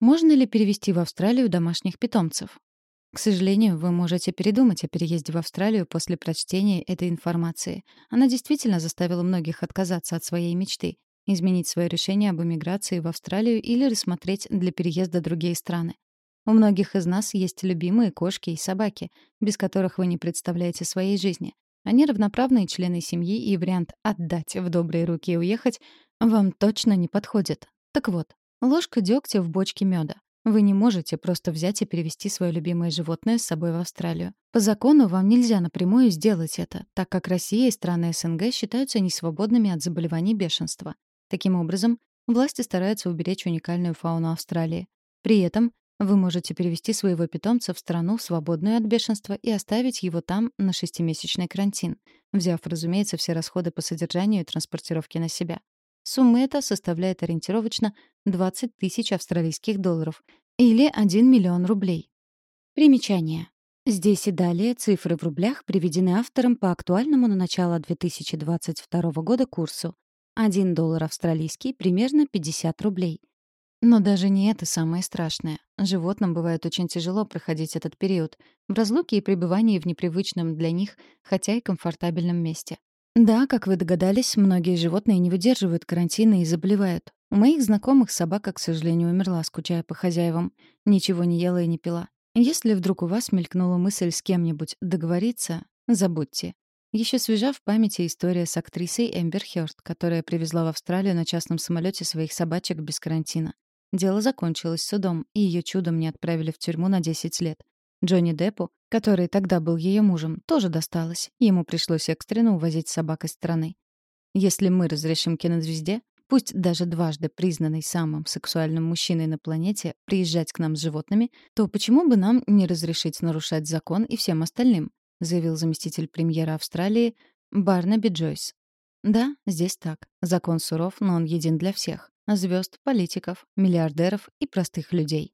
Можно ли перевести в Австралию домашних питомцев? К сожалению, вы можете передумать о переезде в Австралию после прочтения этой информации. Она действительно заставила многих отказаться от своей мечты, изменить свое решение об эмиграции в Австралию или рассмотреть для переезда другие страны. У многих из нас есть любимые кошки и собаки, без которых вы не представляете своей жизни. Они равноправные члены семьи, и вариант «отдать в добрые руки и уехать» вам точно не подходит. Так вот, ложка дегтя в бочке меда. Вы не можете просто взять и перевести свое любимое животное с собой в Австралию. По закону вам нельзя напрямую сделать это, так как Россия и страны СНГ считаются несвободными от заболеваний бешенства. Таким образом, власти стараются уберечь уникальную фауну Австралии. При этом вы можете перевести своего питомца в страну, свободную от бешенства, и оставить его там на шестимесячный карантин, взяв, разумеется, все расходы по содержанию и транспортировке на себя. Сумма эта составляет ориентировочно 20 тысяч австралийских долларов или 1 миллион рублей. Примечание. Здесь и далее цифры в рублях приведены автором по актуальному на начало 2022 года курсу. 1 доллар австралийский — примерно 50 рублей. Но даже не это самое страшное. Животным бывает очень тяжело проходить этот период в разлуке и пребывании в непривычном для них, хотя и комфортабельном месте. Да, как вы догадались, многие животные не выдерживают карантина и заболевают. У моих знакомых собака, к сожалению, умерла, скучая по хозяевам. Ничего не ела и не пила. Если вдруг у вас мелькнула мысль с кем-нибудь договориться, забудьте. Еще свежа в памяти история с актрисой Эмбер Хёрст, которая привезла в Австралию на частном самолете своих собачек без карантина. Дело закончилось судом, и ее чудом не отправили в тюрьму на 10 лет. Джонни Деппу, который тогда был ее мужем, тоже досталось. Ему пришлось экстренно увозить собак из страны. Если мы разрешим кинозвезде, пусть даже дважды признанной самым сексуальным мужчиной на планете, приезжать к нам с животными, то почему бы нам не разрешить нарушать закон и всем остальным, заявил заместитель премьера Австралии Барнаби Джойс. Да, здесь так. Закон суров, но он един для всех. Звезд, политиков, миллиардеров и простых людей.